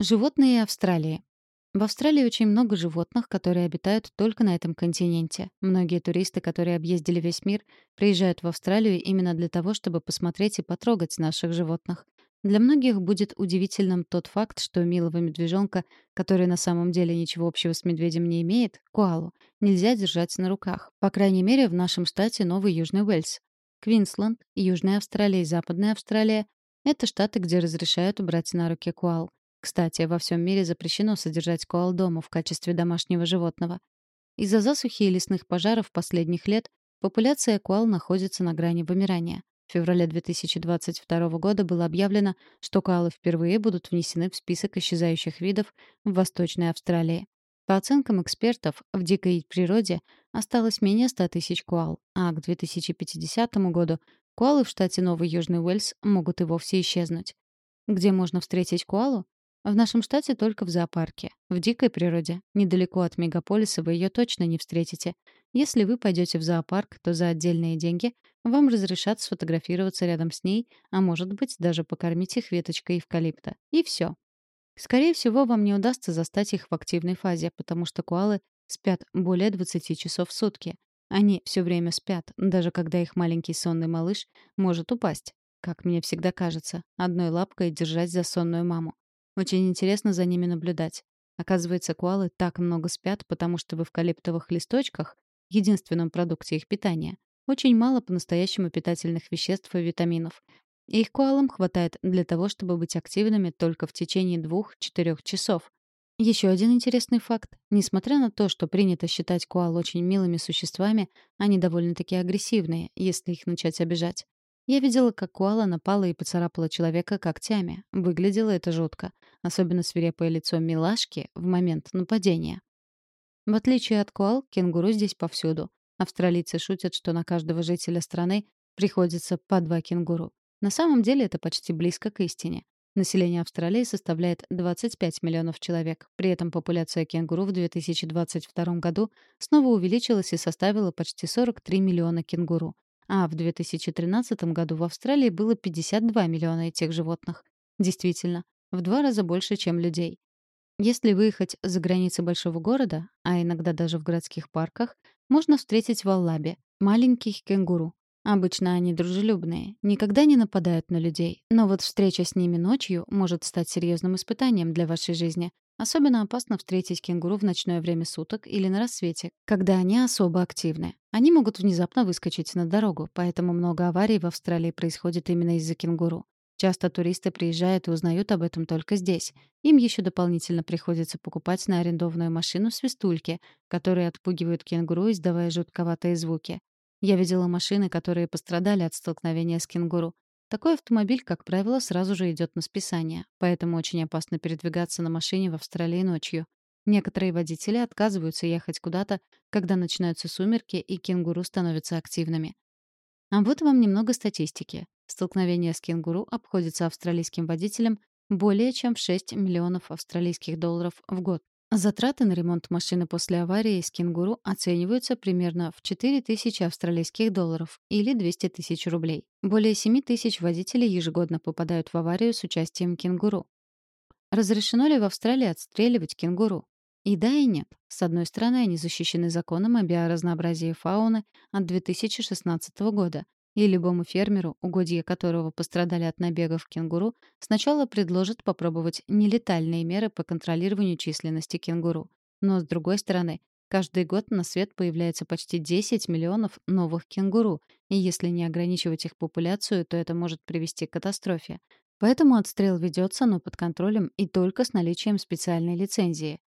Животные Австралии. В Австралии очень много животных, которые обитают только на этом континенте. Многие туристы, которые объездили весь мир, приезжают в Австралию именно для того, чтобы посмотреть и потрогать наших животных. Для многих будет удивительным тот факт, что милого медвежонка, который на самом деле ничего общего с медведем не имеет, коалу, нельзя держать на руках. По крайней мере, в нашем штате Новый Южный Уэльс. Квинсленд, Южная Австралия и Западная Австралия — это штаты, где разрешают брать на руки коал. Кстати, во всем мире запрещено содержать коал дома в качестве домашнего животного. Из-за засухи и лесных пожаров последних лет популяция коал находится на грани вымирания. В феврале 2022 года было объявлено, что коалы впервые будут внесены в список исчезающих видов в Восточной Австралии. По оценкам экспертов, в дикой природе осталось менее 100 тысяч коал, а к 2050 году коалы в штате Новый Южный Уэльс могут и вовсе исчезнуть. Где можно встретить коалу? В нашем штате только в зоопарке. В дикой природе, недалеко от мегаполиса, вы ее точно не встретите. Если вы пойдете в зоопарк, то за отдельные деньги вам разрешат сфотографироваться рядом с ней, а может быть, даже покормить их веточкой эвкалипта. И все. Скорее всего, вам не удастся застать их в активной фазе, потому что коалы спят более 20 часов в сутки. Они все время спят, даже когда их маленький сонный малыш может упасть, как мне всегда кажется, одной лапкой держать за сонную маму. Очень интересно за ними наблюдать. Оказывается, коалы так много спят, потому что в эвкалиптовых листочках, единственном продукте их питания, очень мало по-настоящему питательных веществ и витаминов. И их коалам хватает для того, чтобы быть активными только в течение двух-четырех часов. Еще один интересный факт. Несмотря на то, что принято считать коал очень милыми существами, они довольно-таки агрессивные, если их начать обижать. Я видела, как коала напала и поцарапала человека когтями. Выглядело это жутко. Особенно свирепое лицо милашки в момент нападения. В отличие от коал, кенгуру здесь повсюду. Австралийцы шутят, что на каждого жителя страны приходится по два кенгуру. На самом деле это почти близко к истине. Население Австралии составляет 25 миллионов человек. При этом популяция кенгуру в 2022 году снова увеличилась и составила почти 43 миллиона кенгуру а в 2013 году в Австралии было 52 миллиона этих животных. Действительно, в два раза больше, чем людей. Если выехать за границы большого города, а иногда даже в городских парках, можно встретить в маленьких кенгуру. Обычно они дружелюбные, никогда не нападают на людей, но вот встреча с ними ночью может стать серьезным испытанием для вашей жизни. Особенно опасно встретить кенгуру в ночное время суток или на рассвете, когда они особо активны. Они могут внезапно выскочить на дорогу, поэтому много аварий в Австралии происходит именно из-за кенгуру. Часто туристы приезжают и узнают об этом только здесь. Им еще дополнительно приходится покупать на арендованную машину свистульки, которые отпугивают кенгуру, издавая жутковатые звуки. Я видела машины, которые пострадали от столкновения с кенгуру. Такой автомобиль, как правило, сразу же идет на списание, поэтому очень опасно передвигаться на машине в Австралии ночью. Некоторые водители отказываются ехать куда-то, когда начинаются сумерки и кенгуру становятся активными. А вот вам немного статистики. Столкновение с кенгуру обходится австралийским водителям более чем в 6 миллионов австралийских долларов в год. Затраты на ремонт машины после аварии с кенгуру оцениваются примерно в 4 тысячи австралийских долларов или 200 тысяч рублей. Более 7 тысяч водителей ежегодно попадают в аварию с участием кенгуру. Разрешено ли в Австралии отстреливать кенгуру? И да, и нет. С одной стороны, они защищены законом о биоразнообразии фауны от 2016 года, и любому фермеру, угодья которого пострадали от набегов кенгуру, сначала предложат попробовать нелетальные меры по контролированию численности кенгуру. Но с другой стороны, каждый год на свет появляется почти 10 миллионов новых кенгуру, и если не ограничивать их популяцию, то это может привести к катастрофе. Поэтому отстрел ведется, но под контролем и только с наличием специальной лицензии.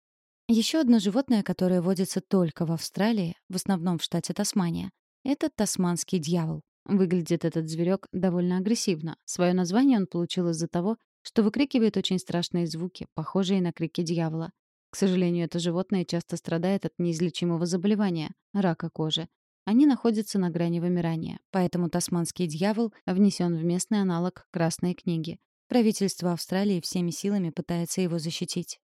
Еще одно животное, которое водится только в Австралии, в основном в штате Тасмания, это тасманский дьявол. Выглядит этот зверек довольно агрессивно. Свое название он получил из-за того, что выкрикивает очень страшные звуки, похожие на крики дьявола. К сожалению, это животное часто страдает от неизлечимого заболевания — рака кожи. Они находятся на грани вымирания, поэтому тасманский дьявол внесен в местный аналог Красной книги. Правительство Австралии всеми силами пытается его защитить.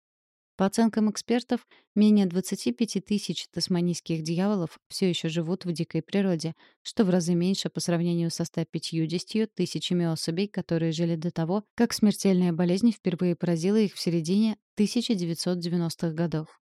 По оценкам экспертов, менее 25 тысяч тасманийских дьяволов все еще живут в дикой природе, что в разы меньше по сравнению со 150 тысячами особей, которые жили до того, как смертельная болезнь впервые поразила их в середине 1990-х годов.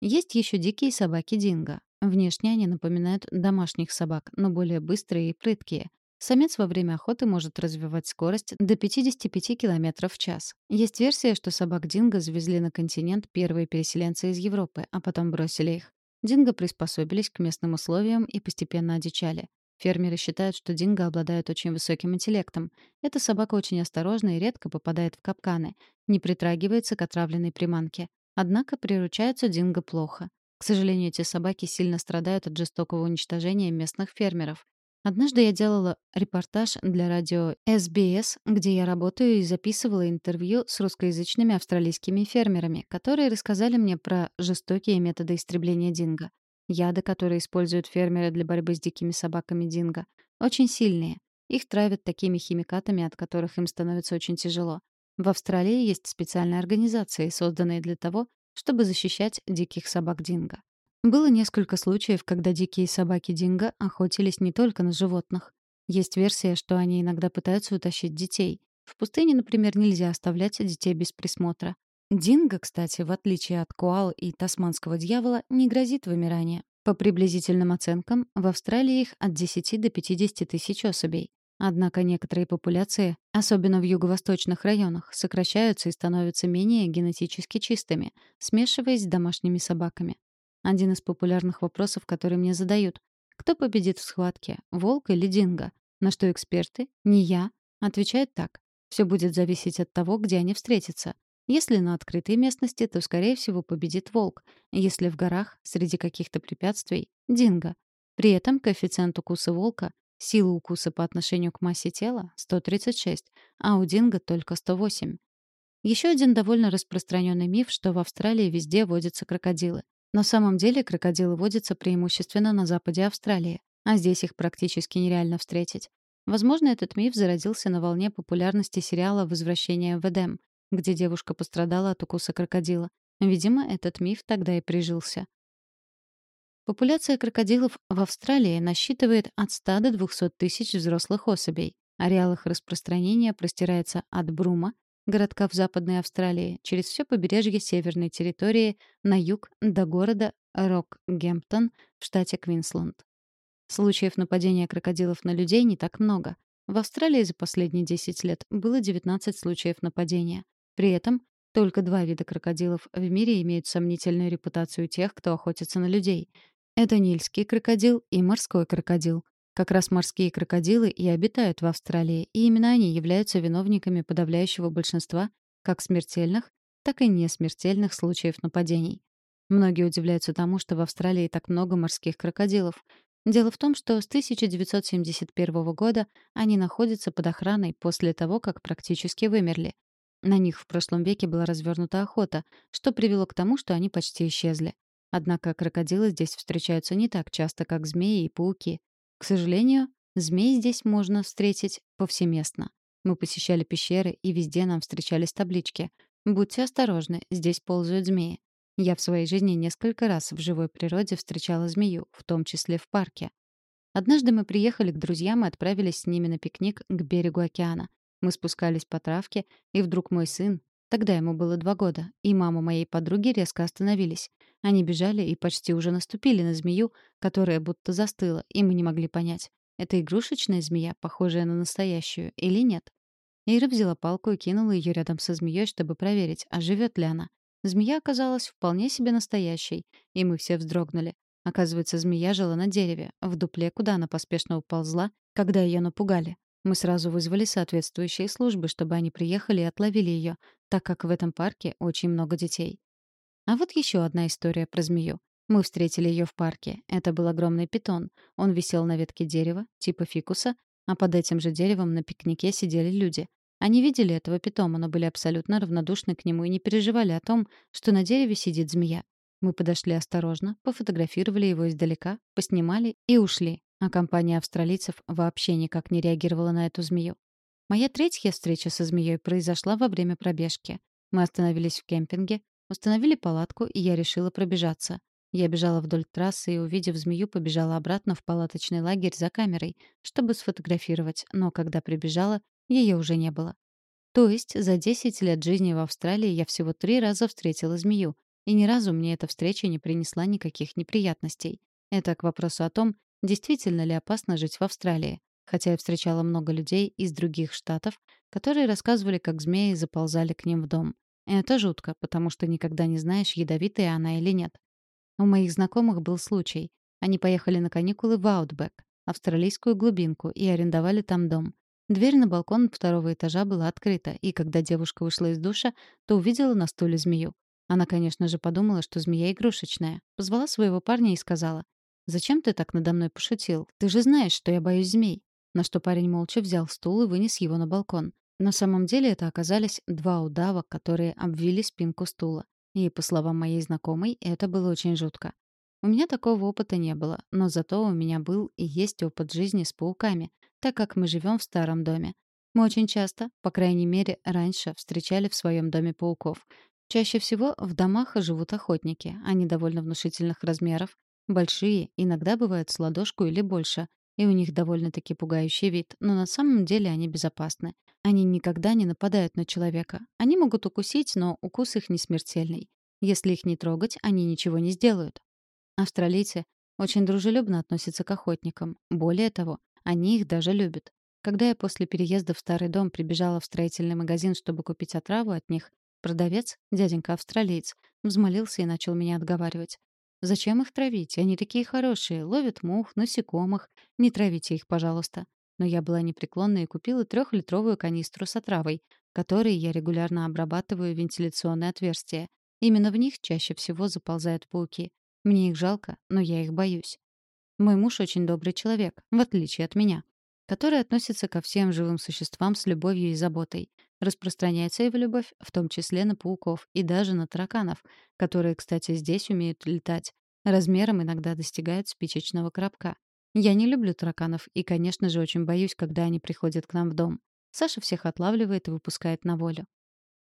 Есть еще дикие собаки динго. Внешне они напоминают домашних собак, но более быстрые и прыткие. Самец во время охоты может развивать скорость до 55 км в час. Есть версия, что собак динго завезли на континент первые переселенцы из Европы, а потом бросили их. Динго приспособились к местным условиям и постепенно одичали. Фермеры считают, что динго обладают очень высоким интеллектом. Эта собака очень осторожна и редко попадает в капканы, не притрагивается к отравленной приманке. Однако приручаются динго плохо. К сожалению, эти собаки сильно страдают от жестокого уничтожения местных фермеров. Однажды я делала репортаж для радио SBS, где я работаю и записывала интервью с русскоязычными австралийскими фермерами, которые рассказали мне про жестокие методы истребления динго. Яды, которые используют фермеры для борьбы с дикими собаками динго, очень сильные. Их травят такими химикатами, от которых им становится очень тяжело. В Австралии есть специальные организации, созданные для того, чтобы защищать диких собак динго. Было несколько случаев, когда дикие собаки динго охотились не только на животных. Есть версия, что они иногда пытаются утащить детей. В пустыне, например, нельзя оставлять детей без присмотра. Динго, кстати, в отличие от коал и тасманского дьявола, не грозит вымирание. По приблизительным оценкам, в Австралии их от 10 до 50 тысяч особей. Однако некоторые популяции, особенно в юго-восточных районах, сокращаются и становятся менее генетически чистыми, смешиваясь с домашними собаками. Один из популярных вопросов, который мне задают. Кто победит в схватке, волк или динго? На что эксперты, не я, отвечают так. Все будет зависеть от того, где они встретятся. Если на открытой местности, то, скорее всего, победит волк. Если в горах, среди каких-то препятствий — динго. При этом коэффициент укуса волка Сила укуса по отношению к массе тела — 136, а у динго только 108. Еще один довольно распространенный миф, что в Австралии везде водятся крокодилы. На самом деле крокодилы водятся преимущественно на западе Австралии, а здесь их практически нереально встретить. Возможно, этот миф зародился на волне популярности сериала «Возвращение в Эдем», где девушка пострадала от укуса крокодила. Видимо, этот миф тогда и прижился. Популяция крокодилов в Австралии насчитывает от 100 до 200 тысяч взрослых особей. Ареал их распространения простирается от Брума, городка в Западной Австралии, через все побережье северной территории на юг до города Рокгемптон в штате Квинсленд. Случаев нападения крокодилов на людей не так много. В Австралии за последние 10 лет было 19 случаев нападения. При этом только два вида крокодилов в мире имеют сомнительную репутацию тех, кто охотится на людей. Это нильский крокодил и морской крокодил. Как раз морские крокодилы и обитают в Австралии, и именно они являются виновниками подавляющего большинства как смертельных, так и несмертельных случаев нападений. Многие удивляются тому, что в Австралии так много морских крокодилов. Дело в том, что с 1971 года они находятся под охраной после того, как практически вымерли. На них в прошлом веке была развернута охота, что привело к тому, что они почти исчезли. Однако крокодилы здесь встречаются не так часто, как змеи и пауки. К сожалению, змей здесь можно встретить повсеместно. Мы посещали пещеры, и везде нам встречались таблички. «Будьте осторожны, здесь ползают змеи». Я в своей жизни несколько раз в живой природе встречала змею, в том числе в парке. Однажды мы приехали к друзьям и отправились с ними на пикник к берегу океана. Мы спускались по травке, и вдруг мой сын, тогда ему было два года, и мама моей подруги резко остановились. Они бежали и почти уже наступили на змею, которая будто застыла, и мы не могли понять, это игрушечная змея, похожая на настоящую, или нет. Ира взяла палку и кинула ее рядом со змеей, чтобы проверить, а живет ли она. Змея оказалась вполне себе настоящей, и мы все вздрогнули. Оказывается, змея жила на дереве, в дупле, куда она поспешно уползла, когда ее напугали. Мы сразу вызвали соответствующие службы, чтобы они приехали и отловили ее, так как в этом парке очень много детей. А вот еще одна история про змею. Мы встретили ее в парке. Это был огромный питон. Он висел на ветке дерева, типа фикуса, а под этим же деревом на пикнике сидели люди. Они видели этого питома, но были абсолютно равнодушны к нему и не переживали о том, что на дереве сидит змея. Мы подошли осторожно, пофотографировали его издалека, поснимали и ушли. А компания австралийцев вообще никак не реагировала на эту змею. Моя третья встреча со змеей произошла во время пробежки. Мы остановились в кемпинге, Установили палатку, и я решила пробежаться. Я бежала вдоль трассы и, увидев змею, побежала обратно в палаточный лагерь за камерой, чтобы сфотографировать, но когда прибежала, ее уже не было. То есть за 10 лет жизни в Австралии я всего три раза встретила змею, и ни разу мне эта встреча не принесла никаких неприятностей. Это к вопросу о том, действительно ли опасно жить в Австралии. Хотя я встречала много людей из других штатов, которые рассказывали, как змеи заползали к ним в дом. Это жутко, потому что никогда не знаешь, ядовитая она или нет. У моих знакомых был случай. Они поехали на каникулы в Аутбек, австралийскую глубинку, и арендовали там дом. Дверь на балкон второго этажа была открыта, и когда девушка вышла из душа, то увидела на стуле змею. Она, конечно же, подумала, что змея игрушечная. Позвала своего парня и сказала, «Зачем ты так надо мной пошутил? Ты же знаешь, что я боюсь змей». На что парень молча взял стул и вынес его на балкон. На самом деле это оказались два удава, которые обвили спинку стула. И, по словам моей знакомой, это было очень жутко. У меня такого опыта не было, но зато у меня был и есть опыт жизни с пауками, так как мы живем в старом доме. Мы очень часто, по крайней мере, раньше встречали в своем доме пауков. Чаще всего в домах живут охотники. Они довольно внушительных размеров, большие, иногда бывают с ладошку или больше, и у них довольно-таки пугающий вид, но на самом деле они безопасны. Они никогда не нападают на человека. Они могут укусить, но укус их не смертельный. Если их не трогать, они ничего не сделают. Австралийцы очень дружелюбно относятся к охотникам. Более того, они их даже любят. Когда я после переезда в старый дом прибежала в строительный магазин, чтобы купить отраву от них, продавец, дяденька-австралиец, взмолился и начал меня отговаривать. Зачем их травить? Они такие хорошие, ловят мух, насекомых. Не травите их, пожалуйста. Но я была непреклонна и купила трехлитровую канистру с отравой, которой я регулярно обрабатываю вентиляционные отверстия. Именно в них чаще всего заползают пауки. Мне их жалко, но я их боюсь. Мой муж очень добрый человек, в отличие от меня, который относится ко всем живым существам с любовью и заботой. Распространяется его любовь в том числе на пауков и даже на тараканов, которые, кстати, здесь умеют летать. Размером иногда достигают спичечного коробка. Я не люблю тараканов и, конечно же, очень боюсь, когда они приходят к нам в дом. Саша всех отлавливает и выпускает на волю.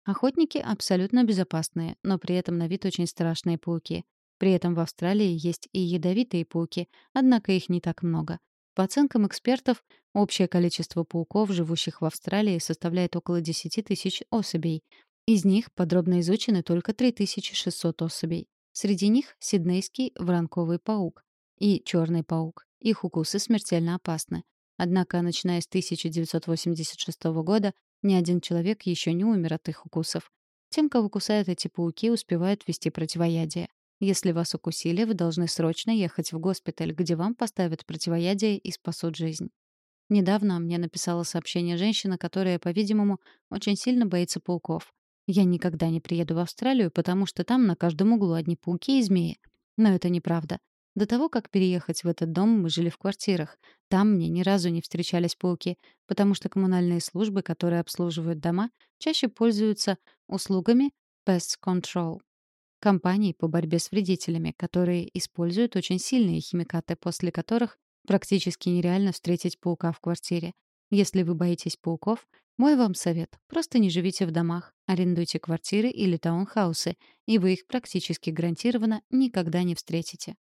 Охотники абсолютно безопасные, но при этом на вид очень страшные пауки. При этом в Австралии есть и ядовитые пауки, однако их не так много. По оценкам экспертов, общее количество пауков, живущих в Австралии, составляет около 10 тысяч особей. Из них подробно изучены только 3600 особей. Среди них сиднейский воронковый паук и черный паук. Их укусы смертельно опасны. Однако, начиная с 1986 года, ни один человек еще не умер от их укусов. Тем, кого кусают эти пауки, успевают ввести противоядие. Если вас укусили, вы должны срочно ехать в госпиталь, где вам поставят противоядие и спасут жизнь. Недавно мне написала сообщение женщина, которая, по-видимому, очень сильно боится пауков. Я никогда не приеду в Австралию, потому что там на каждом углу одни пауки и змеи. Но это неправда. До того, как переехать в этот дом, мы жили в квартирах. Там мне ни разу не встречались пауки, потому что коммунальные службы, которые обслуживают дома, чаще пользуются услугами Pest Control компаний по борьбе с вредителями, которые используют очень сильные химикаты, после которых практически нереально встретить паука в квартире. Если вы боитесь пауков, мой вам совет — просто не живите в домах, арендуйте квартиры или таунхаусы, и вы их практически гарантированно никогда не встретите.